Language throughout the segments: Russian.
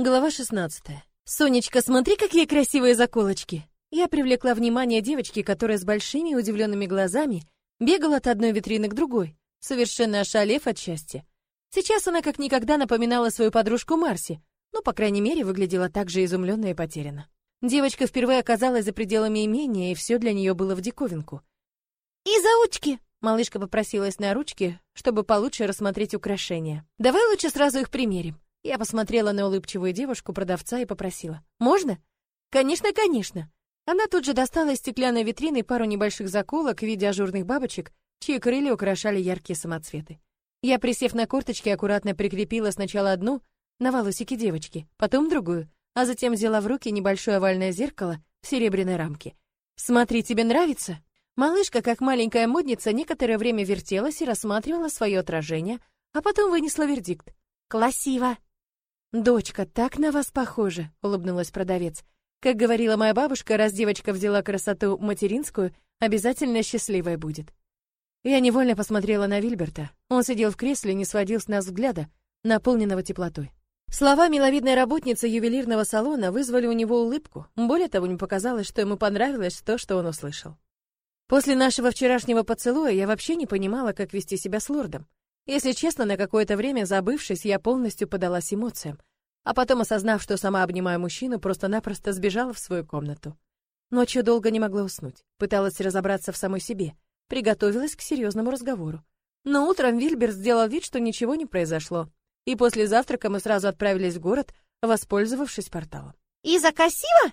Глава 16. Сонечка, смотри, какие красивые заколочки. Я привлекла внимание девочки, которая с большими удивленными глазами бегала от одной витрины к другой, совершенно ошалев от счастья. Сейчас она как никогда напоминала свою подружку Марси, ну, по крайней мере, выглядела так же изумленно и потеряна. Девочка впервые оказалась за пределами имения, и все для нее было в диковинку. «И заучки!» — малышка попросилась на ручки, чтобы получше рассмотреть украшения. «Давай лучше сразу их примерим». Я посмотрела на улыбчивую девушку-продавца и попросила. «Можно?» «Конечно, конечно!» Она тут же достала из стеклянной витрины пару небольших заколок в виде ажурных бабочек, чьи крылья украшали яркие самоцветы. Я, присев на корточки, аккуратно прикрепила сначала одну на волосики девочки, потом другую, а затем взяла в руки небольшое овальное зеркало в серебряной рамке. «Смотри, тебе нравится?» Малышка, как маленькая модница, некоторое время вертелась и рассматривала свое отражение, а потом вынесла вердикт. «Красиво!» «Дочка, так на вас похожа», — улыбнулась продавец. «Как говорила моя бабушка, раз девочка взяла красоту материнскую, обязательно счастливая будет». Я невольно посмотрела на Вильберта. Он сидел в кресле не сводил с нас взгляда, наполненного теплотой. Слова миловидной работницы ювелирного салона вызвали у него улыбку. Более того, не показалось, что ему понравилось то, что он услышал. После нашего вчерашнего поцелуя я вообще не понимала, как вести себя с лордом. Если честно, на какое-то время забывшись, я полностью подалась эмоциям, а потом, осознав, что сама обнимаю мужчину, просто-напросто сбежала в свою комнату. Ночью долго не могла уснуть, пыталась разобраться в самой себе, приготовилась к серьезному разговору. Но утром Вильбер сделал вид, что ничего не произошло, и после завтрака мы сразу отправились в город, воспользовавшись порталом. «Иза красиво?»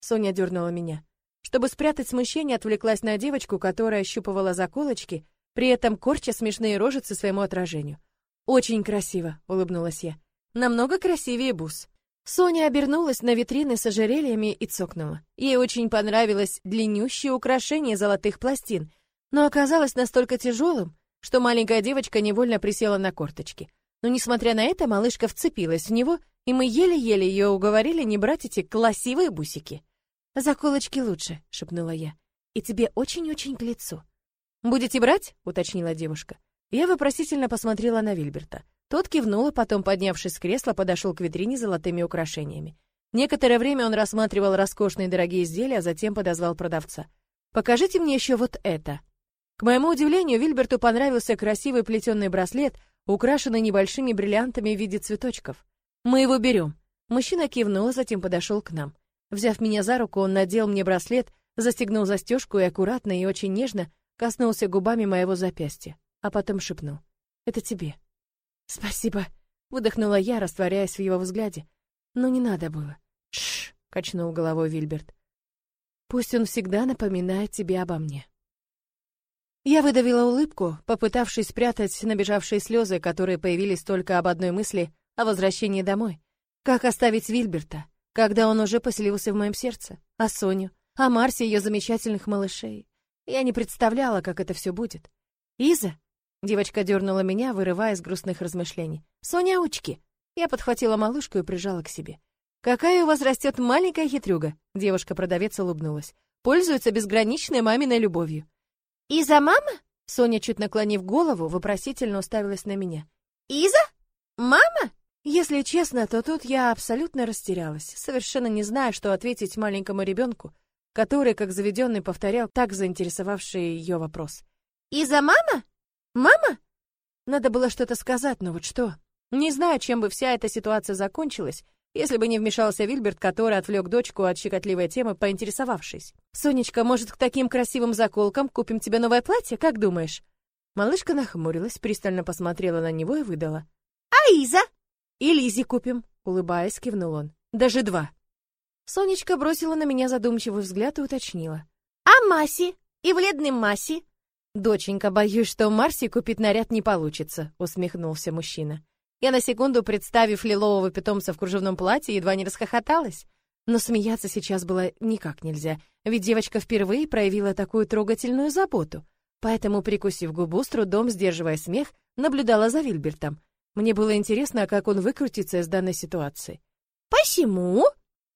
Соня дернула меня. Чтобы спрятать смущение, отвлеклась на девочку, которая ощупывала заколочки при этом корча смешные рожицы своему отражению. «Очень красиво», — улыбнулась я. «Намного красивее бус». Соня обернулась на витрины с ожерельями и цокнула. Ей очень понравилось длиннющее украшение золотых пластин, но оказалось настолько тяжелым, что маленькая девочка невольно присела на корточки. Но, несмотря на это, малышка вцепилась в него, и мы еле-еле ее уговорили не брать эти красивые бусики. «Заколочки лучше», — шепнула я, — «и тебе очень-очень к лицу». «Будете брать?» — уточнила девушка. Я вопросительно посмотрела на Вильберта. Тот кивнул, а потом, поднявшись с кресла, подошел к витрине с золотыми украшениями. Некоторое время он рассматривал роскошные дорогие изделия, а затем подозвал продавца. «Покажите мне еще вот это». К моему удивлению, Вильберту понравился красивый плетеный браслет, украшенный небольшими бриллиантами в виде цветочков. «Мы его берем». Мужчина кивнул, а затем подошел к нам. Взяв меня за руку, он надел мне браслет, застегнул застежку и аккуратно и очень нежно коснулся губами моего запястья, а потом шепнул. «Это тебе». «Спасибо», — выдохнула я, растворяясь в его взгляде. «Но не надо было». «Тш», — качнул головой Вильберт. «Пусть он всегда напоминает тебе обо мне». Я выдавила улыбку, попытавшись спрятать набежавшие слезы, которые появились только об одной мысли о возвращении домой. Как оставить Вильберта, когда он уже поселился в моем сердце? А Соню? А Марсе ее замечательных малышей? Я не представляла, как это все будет. «Иза?» Девочка дернула меня, вырывая из грустных размышлений. «Соня, учки!» Я подхватила малышку и прижала к себе. «Какая у вас растет маленькая хитрюга!» Девушка-продавец улыбнулась. «Пользуется безграничной маминой любовью». «Иза мама?» Соня, чуть наклонив голову, вопросительно уставилась на меня. «Иза? Мама?» Если честно, то тут я абсолютно растерялась, совершенно не зная, что ответить маленькому ребенку, который, как заведенный, повторял так заинтересовавший ее вопрос. «Из-за мама? Мама?» Надо было что-то сказать, но вот что? Не знаю, чем бы вся эта ситуация закончилась, если бы не вмешался Вильберт, который отвлек дочку от щекотливой темы, поинтересовавшись. «Сонечка, может, к таким красивым заколкам купим тебе новое платье, как думаешь?» Малышка нахмурилась, пристально посмотрела на него и выдала. «А Иза?» «И Лизе купим», — улыбаясь, кивнул он. «Даже два». Сонечка бросила на меня задумчивый взгляд и уточнила. «А Маси? И вредный Маси?» «Доченька, боюсь, что Марси купить наряд не получится», — усмехнулся мужчина. Я на секунду, представив лилового питомца в кружевном платье, едва не расхохоталась. Но смеяться сейчас было никак нельзя, ведь девочка впервые проявила такую трогательную заботу. Поэтому, прикусив губу, с трудом сдерживая смех, наблюдала за Вильбертом. Мне было интересно, как он выкрутится из данной ситуации. «Посему?»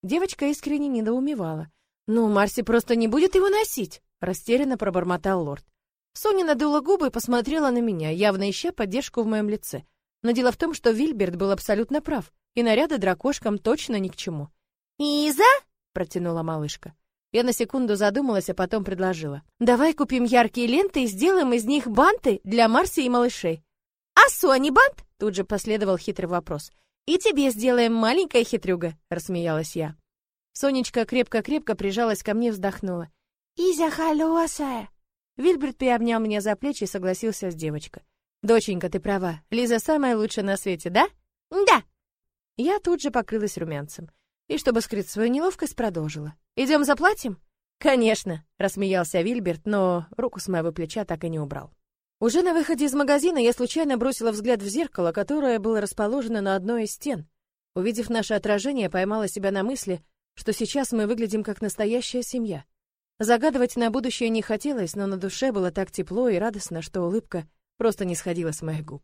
Девочка искренне недоумевала. «Ну, Марси просто не будет его носить!» Растерянно пробормотал лорд. Соня надула губы и посмотрела на меня, явно ища поддержку в моем лице. Но дело в том, что Вильберт был абсолютно прав. и наряды дракошкам точно ни к чему. «Иза?» — протянула малышка. Я на секунду задумалась, а потом предложила. «Давай купим яркие ленты и сделаем из них банты для Марси и малышей». «А Сони бант?» — тут же последовал хитрый вопрос. «И тебе сделаем, маленькая хитрюга», — рассмеялась я. Сонечка крепко-крепко прижалась ко мне и вздохнула. «Изя холосая!» Вильберт приобнял меня за плечи и согласился с девочкой. «Доченька, ты права. Лиза самая лучшая на свете, да?» «Да». Я тут же покрылась румянцем. И, чтобы скрыть свою неловкость, продолжила. «Идем заплатим?» «Конечно», — рассмеялся Вильберт, но руку с моего плеча так и не убрал. Уже на выходе из магазина я случайно бросила взгляд в зеркало, которое было расположено на одной из стен. Увидев наше отражение, поймала себя на мысли, что сейчас мы выглядим как настоящая семья. Загадывать на будущее не хотелось, но на душе было так тепло и радостно, что улыбка просто не сходила с моих губ.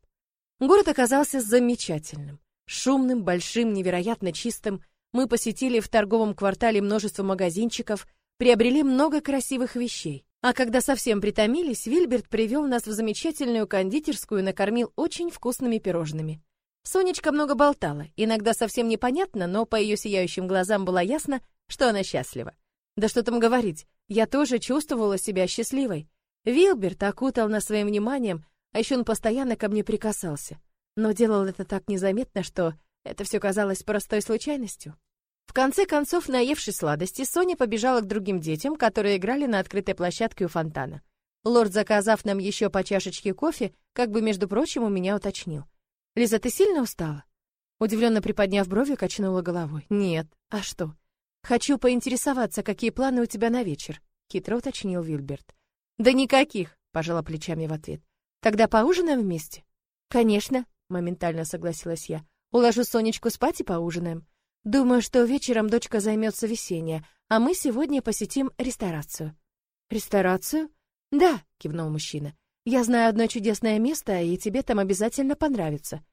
Город оказался замечательным. Шумным, большим, невероятно чистым. Мы посетили в торговом квартале множество магазинчиков, приобрели много красивых вещей. А когда совсем притомились, Вильберт привел нас в замечательную кондитерскую и накормил очень вкусными пирожными. Сонечка много болтала, иногда совсем непонятно, но по ее сияющим глазам было ясно, что она счастлива. Да что там говорить, я тоже чувствовала себя счастливой. Вилберт окутал нас своим вниманием, а еще он постоянно ко мне прикасался. Но делал это так незаметно, что это все казалось простой случайностью. В конце концов, наевшись сладости, Соня побежала к другим детям, которые играли на открытой площадке у фонтана. Лорд, заказав нам еще по чашечке кофе, как бы, между прочим, у меня уточнил. «Лиза, ты сильно устала?» Удивленно приподняв брови, качнула головой. «Нет. А что?» «Хочу поинтересоваться, какие планы у тебя на вечер?» — хитро уточнил Вильберт. «Да никаких», — пожала плечами в ответ. «Тогда поужинаем вместе?» «Конечно», — моментально согласилась я. «Уложу Сонечку спать и поужинаем. Думаю, что вечером дочка займется весеннее, а мы сегодня посетим ресторацию». «Ресторацию?» «Да», — кивнул мужчина. «Я знаю одно чудесное место, и тебе там обязательно понравится».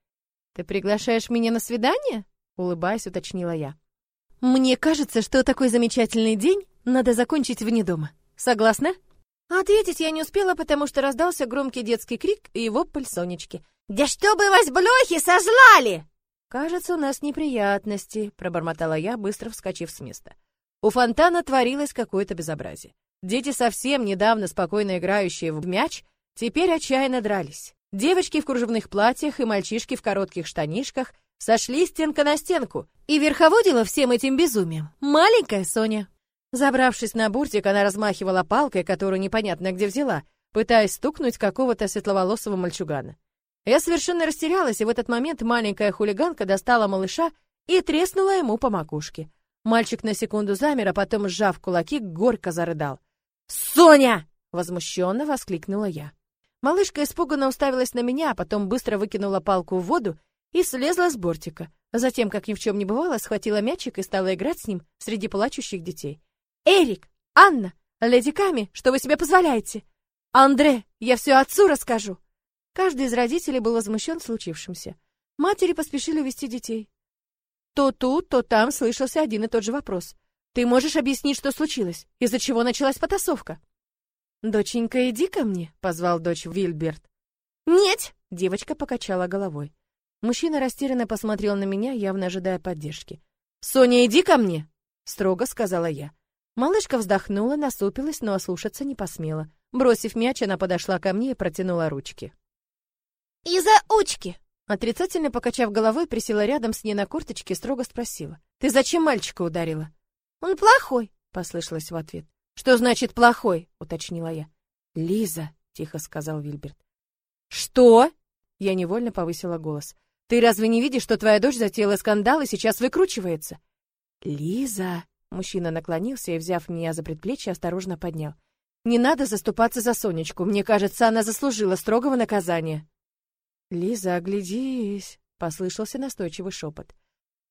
«Ты приглашаешь меня на свидание?» — улыбаясь, уточнила я. Мне кажется, что такой замечательный день надо закончить вне дома. Согласна? Ответить я не успела, потому что раздался громкий детский крик и вопль Сонечки. «Да чтобы вас блохи сожрали!» «Кажется, у нас неприятности», — пробормотала я, быстро вскочив с места. У фонтана творилось какое-то безобразие. Дети, совсем недавно спокойно играющие в мяч, теперь отчаянно дрались. Девочки в кружевных платьях и мальчишки в коротких штанишках сошли стенка на стенку, и верховодила всем этим безумием маленькая Соня. Забравшись на бортик, она размахивала палкой, которую непонятно где взяла, пытаясь стукнуть какого-то светловолосого мальчугана. Я совершенно растерялась, и в этот момент маленькая хулиганка достала малыша и треснула ему по макушке. Мальчик на секунду замер, а потом, сжав кулаки, горько зарыдал. «Соня!» — возмущенно воскликнула я. Малышка испуганно уставилась на меня, а потом быстро выкинула палку в воду и слезла с бортика. Затем, как ни в чем не бывало, схватила мячик и стала играть с ним среди плачущих детей. «Эрик! Анна! Леди Ками, что вы себе позволяете? Андре, я все отцу расскажу!» Каждый из родителей был возмущен случившимся. Матери поспешили увести детей. То тут, то там слышался один и тот же вопрос. «Ты можешь объяснить, что случилось? Из-за чего началась потасовка?» «Доченька, иди ко мне», — позвал дочь Вильберт. «Нет!» — девочка покачала головой. Мужчина растерянно посмотрел на меня, явно ожидая поддержки. «Соня, иди ко мне!» — строго сказала я. Малышка вздохнула, насупилась, но ослушаться не посмела. Бросив мяч, она подошла ко мне и протянула ручки. «Из-за учки!» Отрицательно покачав головой, присела рядом с ней на корточке и строго спросила. «Ты зачем мальчика ударила?» «Он плохой», — послышалось в ответ. «Что значит плохой?» — уточнила я. «Лиза», — тихо сказал Вильберт. «Что?» — я невольно повысила голос. Ты разве не видишь, что твоя дочь затеяла скандал и сейчас выкручивается? Лиза, мужчина наклонился и, взяв меня за предплечье, осторожно поднял. Не надо заступаться за Сонечку. Мне кажется, она заслужила строгого наказания. Лиза, оглядись, послышался настойчивый шепот.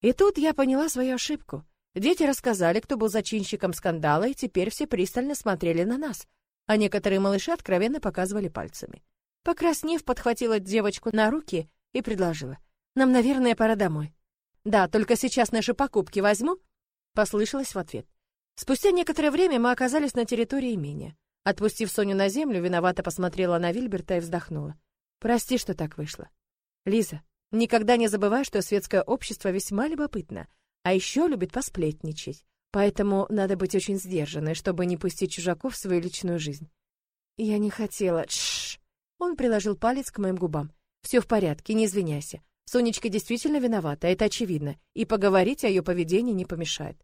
И тут я поняла свою ошибку. Дети рассказали, кто был зачинщиком скандала, и теперь все пристально смотрели на нас, а некоторые малыши откровенно показывали пальцами. Покраснев, подхватила девочку на руки и предложила: нам, наверное, пора домой. Да, только сейчас наши покупки возьму, послышалось в ответ. Спустя некоторое время мы оказались на территории имения. Отпустив Соню на землю, виновато посмотрела на Вильберта и вздохнула. Прости, что так вышло. Лиза, Никогда не забывай, что светское общество весьма любопытно, а еще любит посплетничать. Поэтому надо быть очень сдержанной, чтобы не пустить чужаков в свою личную жизнь. Я не хотела. Шш. Он приложил палец к моим губам. Все в порядке, не извиняйся. Сонечка действительно виновата, это очевидно, и поговорить о ее поведении не помешает.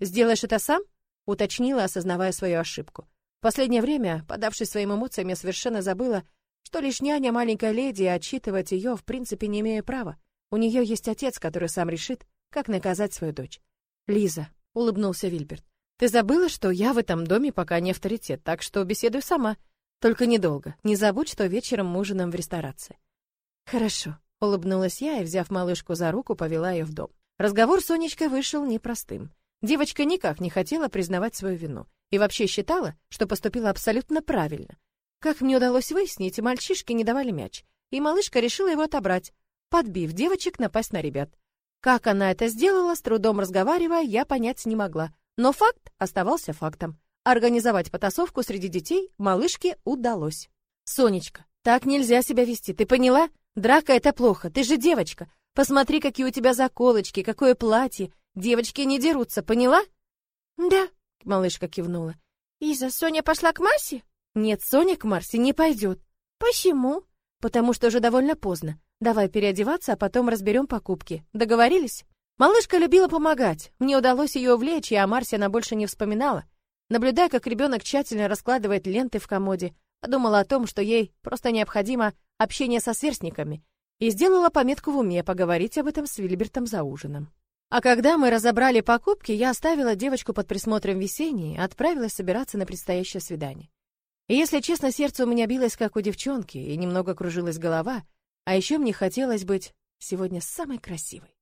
Сделаешь это сам? уточнила, осознавая свою ошибку. В последнее время, подавшись своим эмоциям, я совершенно забыла, что лишь няня маленькой леди, и отчитывать ее в принципе не имею права. У нее есть отец, который сам решит, как наказать свою дочь. Лиза, улыбнулся Вильберт. Ты забыла, что я в этом доме пока не авторитет, так что беседуй сама. Только недолго. Не забудь, что вечером мы ужинаем в ресторации. Хорошо, улыбнулась я и, взяв малышку за руку, повела ее в дом. Разговор с Сонечкой вышел непростым. Девочка никак не хотела признавать свою вину и вообще считала, что поступила абсолютно правильно. Как мне удалось выяснить, мальчишки не давали мяч, и малышка решила его отобрать, подбив девочек напасть на ребят. Как она это сделала, с трудом разговаривая, я понять не могла, но факт оставался фактом. Организовать потасовку среди детей малышке удалось. Сонечка, так нельзя себя вести, ты поняла? Драка это плохо, ты же девочка. Посмотри, какие у тебя заколочки, какое платье. Девочки не дерутся, поняла? Да, малышка кивнула. Иза, Соня пошла к Марсе? Нет, Соня к Марсе не пойдет. Почему? Потому что уже довольно поздно. Давай переодеваться, а потом разберем покупки. Договорились? Малышка любила помогать. Мне удалось ее увлечь, и о Марсе она больше не вспоминала. Наблюдая, как ребенок тщательно раскладывает ленты в комоде, подумала о том, что ей просто необходимо общение со сверстниками, и сделала пометку в уме поговорить об этом с Вильбертом за ужином. А когда мы разобрали покупки, я оставила девочку под присмотром Весенней и отправилась собираться на предстоящее свидание. Если честно, сердце у меня билось, как у девчонки, и немного кружилась голова, а еще мне хотелось быть сегодня самой красивой.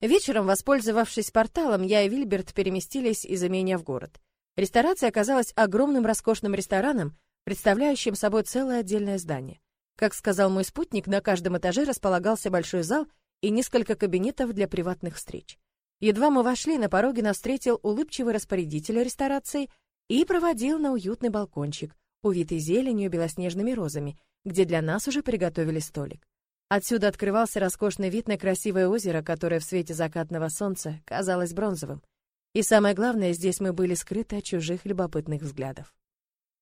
Вечером, воспользовавшись порталом, я и Вильберт переместились из имения в город. Ресторация оказалась огромным роскошным рестораном, представляющим собой целое отдельное здание. Как сказал мой спутник, на каждом этаже располагался большой зал и несколько кабинетов для приватных встреч. Едва мы вошли, на пороге нас встретил улыбчивый распорядитель ресторации и проводил на уютный балкончик, увитый зеленью белоснежными розами, где для нас уже приготовили столик. Отсюда открывался роскошный вид на красивое озеро, которое в свете закатного солнца казалось бронзовым. И самое главное, здесь мы были скрыты от чужих любопытных взглядов.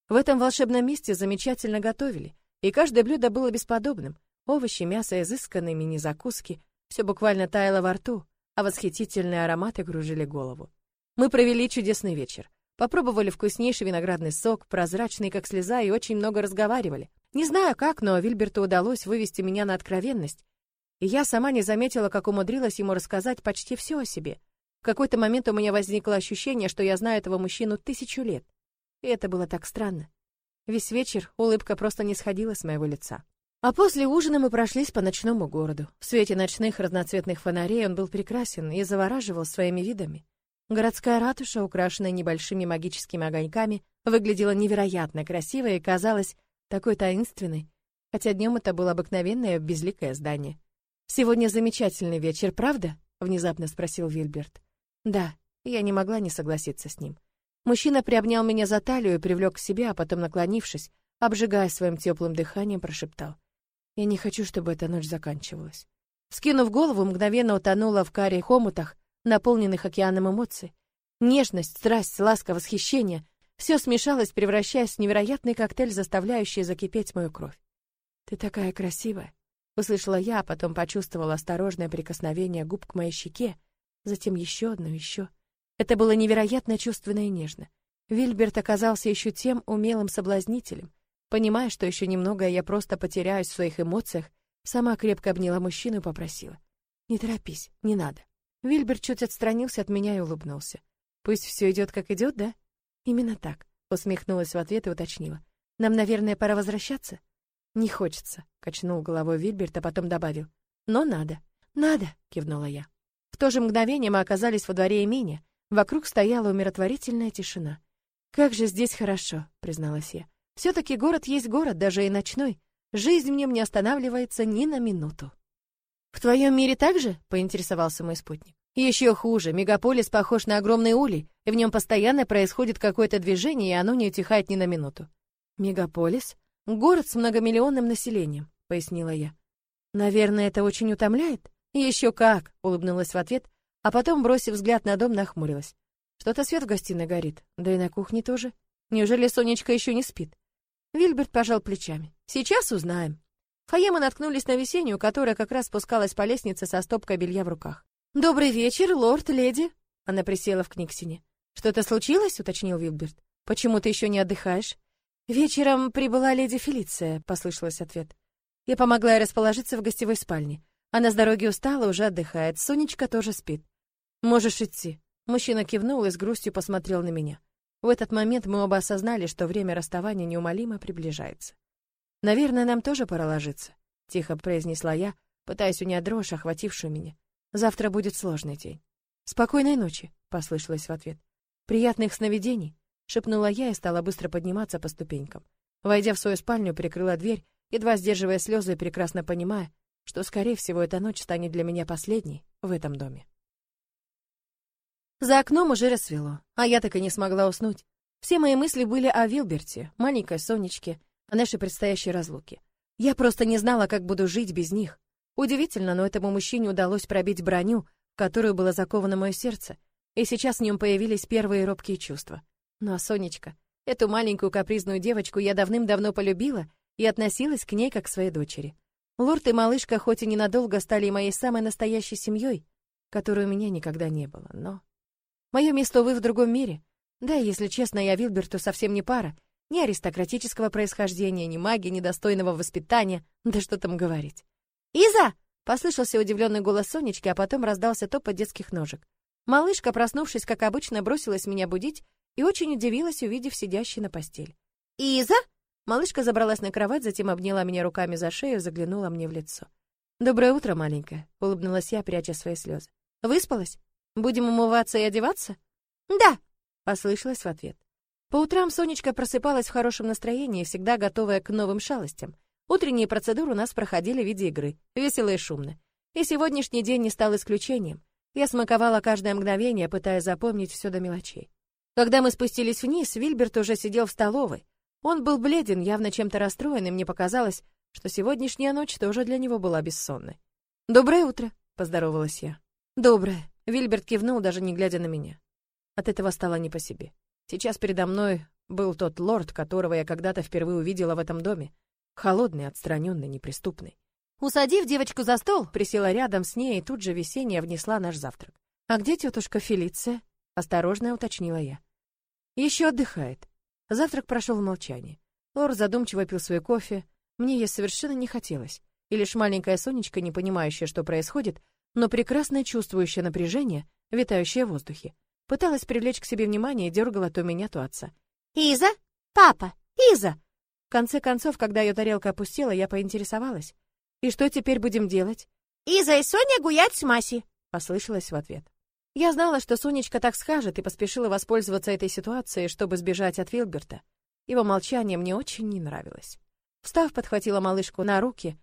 В этом волшебном месте замечательно готовили, и каждое блюдо было бесподобным. Овощи, мясо, изысканные мини-закуски — все буквально таяло во рту, а восхитительные ароматы кружили голову. Мы провели чудесный вечер. Попробовали вкуснейший виноградный сок, прозрачный как слеза, и очень много разговаривали. Не знаю как, но Вильберту удалось вывести меня на откровенность. И я сама не заметила, как умудрилась ему рассказать почти все о себе. В какой-то момент у меня возникло ощущение, что я знаю этого мужчину тысячу лет. И это было так странно. Весь вечер улыбка просто не сходила с моего лица. А после ужина мы прошлись по ночному городу. В свете ночных разноцветных фонарей он был прекрасен и завораживал своими видами. Городская ратуша, украшенная небольшими магическими огоньками, выглядела невероятно красиво и казалась такой таинственной, хотя днем это было обыкновенное безликое здание. «Сегодня замечательный вечер, правда?» — внезапно спросил Вильберт. «Да», я не могла не согласиться с ним. Мужчина приобнял меня за талию и привлек к себе, а потом, наклонившись, обжигая своим теплым дыханием, прошептал. «Я не хочу, чтобы эта ночь заканчивалась». Скинув голову, мгновенно утонула в карих хомутах, наполненных океаном эмоций. Нежность, страсть, ласка, восхищение — все смешалось, превращаясь в невероятный коктейль, заставляющий закипеть мою кровь. «Ты такая красивая!» — услышала я, а потом почувствовала осторожное прикосновение губ к моей щеке, затем еще одно, еще. Это было невероятно чувственно и нежно. Вильберт оказался еще тем умелым соблазнителем. Понимая, что еще немного я просто потеряюсь в своих эмоциях, сама крепко обняла мужчину и попросила. «Не торопись, не надо». Вильбер чуть отстранился от меня и улыбнулся. Пусть все идет как идет, да? Именно так, усмехнулась в ответ и уточнила. Нам, наверное, пора возвращаться? Не хочется, качнул головой Вильберт, а потом добавил: "Но надо". "Надо", кивнула я. В то же мгновение мы оказались во дворе имения. Вокруг стояла умиротворительная тишина. Как же здесь хорошо, призналась я. все таки город есть город, даже и ночной. Жизнь в нем не останавливается ни на минуту. В твоем мире также? поинтересовался мой спутник. Еще хуже, мегаполис похож на огромный улей, и в нем постоянно происходит какое-то движение, и оно не утихает ни на минуту. Мегаполис? Город с многомиллионным населением, пояснила я. Наверное, это очень утомляет. Еще как, улыбнулась в ответ, а потом, бросив взгляд на дом, нахмурилась. Что-то свет в гостиной горит, да и на кухне тоже. Неужели Сонечка еще не спит? Вильберт пожал плечами. Сейчас узнаем. В мы наткнулись на Весеннюю, которая как раз спускалась по лестнице со стопкой белья в руках. «Добрый вечер, лорд, леди!» Она присела в Книгсине. «Что-то случилось?» — уточнил Вильберт. «Почему ты еще не отдыхаешь?» «Вечером прибыла леди Фелиция», — послышалось ответ. Я помогла ей расположиться в гостевой спальне. Она с дороги устала, уже отдыхает. Сонечка тоже спит. «Можешь идти». Мужчина кивнул и с грустью посмотрел на меня. В этот момент мы оба осознали, что время расставания неумолимо приближается. «Наверное, нам тоже пора ложиться», — тихо произнесла я, пытаясь унять дрожь, охватившую меня. «Завтра будет сложный день». «Спокойной ночи», — послышалось в ответ. «Приятных сновидений», — шепнула я и стала быстро подниматься по ступенькам. Войдя в свою спальню, прикрыла дверь, едва сдерживая слезы и прекрасно понимая, что, скорее всего, эта ночь станет для меня последней в этом доме. За окном уже рассвело, а я так и не смогла уснуть. Все мои мысли были о Вилберте, маленькой Сонечке, о нашей предстоящей разлуке. Я просто не знала, как буду жить без них. Удивительно, но этому мужчине удалось пробить броню, которую было заковано мое сердце, и сейчас в нем появились первые робкие чувства. Ну а Сонечка, эту маленькую капризную девочку я давным-давно полюбила и относилась к ней как к своей дочери. Лорд и малышка хоть и ненадолго стали моей самой настоящей семьей, которой у меня никогда не было, но... Мое место, увы, в другом мире. Да, если честно, я Вилберту совсем не пара. Ни аристократического происхождения, ни магии, ни достойного воспитания. Да что там говорить. «Иза!» — послышался удивленный голос Сонечки, а потом раздался топот детских ножек. Малышка, проснувшись, как обычно, бросилась меня будить и очень удивилась, увидев сидящей на постель. «Иза?» Малышка забралась на кровать, затем обняла меня руками за шею, заглянула мне в лицо. «Доброе утро, маленькая», — улыбнулась я, пряча свои слезы. «Выспалась?» Будем умываться и одеваться? Да, послышалось в ответ. По утрам Сонечка просыпалась в хорошем настроении, всегда готовая к новым шалостям. Утренние процедуры у нас проходили в виде игры, весело и шумно. И сегодняшний день не стал исключением. Я смаковала каждое мгновение, пытаясь запомнить все до мелочей. Когда мы спустились вниз, Вильберт уже сидел в столовой. Он был бледен, явно чем-то расстроен, и мне показалось, что сегодняшняя ночь тоже для него была бессонной. «Доброе утро», — поздоровалась я. «Доброе», Вильберт кивнул, даже не глядя на меня. От этого стало не по себе. Сейчас передо мной был тот лорд, которого я когда-то впервые увидела в этом доме. Холодный, отстраненный, неприступный. Усадив девочку за стол, присела рядом с ней и тут же весенняя внесла наш завтрак. «А где тетушка Фелиция?» — осторожно уточнила я. «Еще отдыхает». Завтрак прошел в молчании. Лорд задумчиво пил свой кофе. Мне есть совершенно не хотелось. И лишь маленькая Сонечка, не понимающая, что происходит, но прекрасно чувствующая напряжение, витающее в воздухе. Пыталась привлечь к себе внимание и дергала то меня, то отца. «Иза! Папа! Иза!» В конце концов, когда ее тарелка опустела, я поинтересовалась. «И что теперь будем делать?» «Иза и Соня гулять с Маси!» — послышалось в ответ. Я знала, что Сонечка так скажет, и поспешила воспользоваться этой ситуацией, чтобы сбежать от Вилберта. Его молчание мне очень не нравилось. Встав, подхватила малышку на руки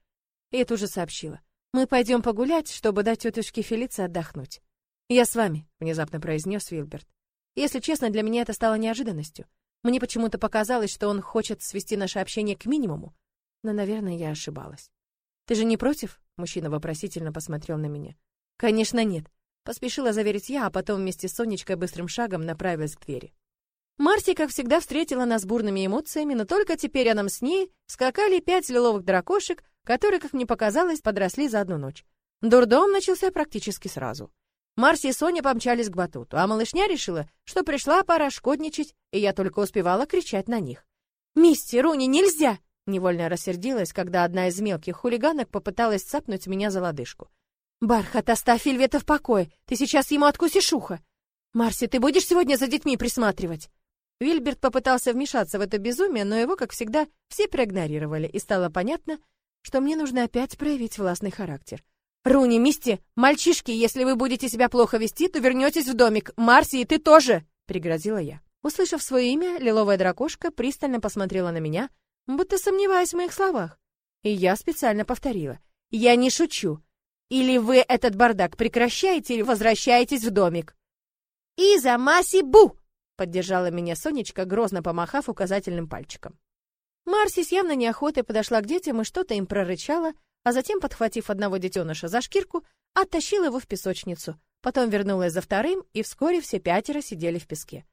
и тут же сообщила. Мы пойдем погулять, чтобы дать тетушке Фелице отдохнуть. Я с вами, внезапно произнес Вилберт. Если честно, для меня это стало неожиданностью. Мне почему-то показалось, что он хочет свести наше общение к минимуму. Но, наверное, я ошибалась. Ты же не против? Мужчина вопросительно посмотрел на меня. Конечно, нет. Поспешила заверить я, а потом вместе с Сонечкой быстрым шагом направилась к двери. Марси, как всегда, встретила нас бурными эмоциями, но только теперь рядом с ней скакали пять лиловых дракошек, которые, как мне показалось, подросли за одну ночь. Дурдом начался практически сразу. Марси и Соня помчались к батуту, а малышня решила, что пришла пора шкодничать, и я только успевала кричать на них. «Мисти, Руни, нельзя!» Невольно рассердилась, когда одна из мелких хулиганок попыталась цапнуть меня за лодыжку. «Бархат, оставь Вельвета в покое, ты сейчас ему откусишь ухо!» «Марси, ты будешь сегодня за детьми присматривать?» Вильберт попытался вмешаться в это безумие, но его, как всегда, все проигнорировали, и стало понятно, что мне нужно опять проявить властный характер. «Руни, Мисти, мальчишки, если вы будете себя плохо вести, то вернетесь в домик. Марси, и ты тоже!» — пригрозила я. Услышав свое имя, лиловая дракошка пристально посмотрела на меня, будто сомневаясь в моих словах. И я специально повторила. «Я не шучу. Или вы этот бардак прекращаете, или возвращаетесь в домик». «Иза, Маси, бу!» — поддержала меня Сонечка, грозно помахав указательным пальчиком. Марси с явно неохотой подошла к детям и что-то им прорычала, а затем, подхватив одного детеныша за шкирку, оттащила его в песочницу. Потом вернулась за вторым, и вскоре все пятеро сидели в песке.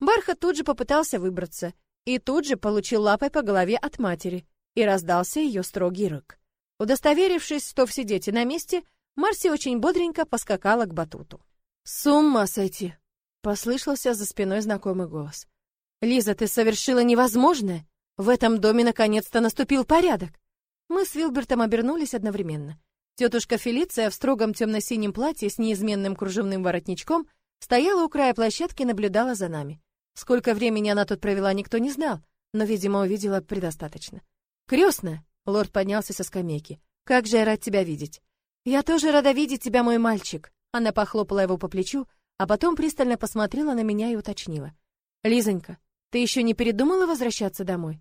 Бархат тут же попытался выбраться, и тут же получил лапой по голове от матери, и раздался ее строгий рык. Удостоверившись, что все дети на месте, Марси очень бодренько поскакала к батуту. «С ума сойти!» — послышался за спиной знакомый голос. «Лиза, ты совершила невозможное! В этом доме наконец-то наступил порядок!» Мы с Вилбертом обернулись одновременно. Тетушка Фелиция в строгом темно-синем платье с неизменным кружевным воротничком стояла у края площадки и наблюдала за нами. Сколько времени она тут провела, никто не знал, но, видимо, увидела предостаточно. «Крестная!» — лорд поднялся со скамейки. «Как же я рад тебя видеть!» «Я тоже рада видеть тебя, мой мальчик!» Она похлопала его по плечу, а потом пристально посмотрела на меня и уточнила. «Лизонька, ты еще не передумала возвращаться домой?»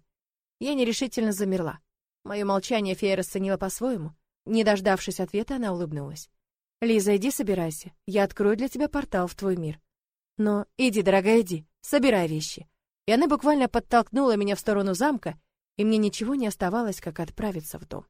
Я нерешительно замерла. Мое молчание фея расценила по-своему. Не дождавшись ответа, она улыбнулась. «Лиза, иди собирайся. Я открою для тебя портал в твой мир». «Но иди, дорогая, иди, собирай вещи». И она буквально подтолкнула меня в сторону замка, и мне ничего не оставалось, как отправиться в дом.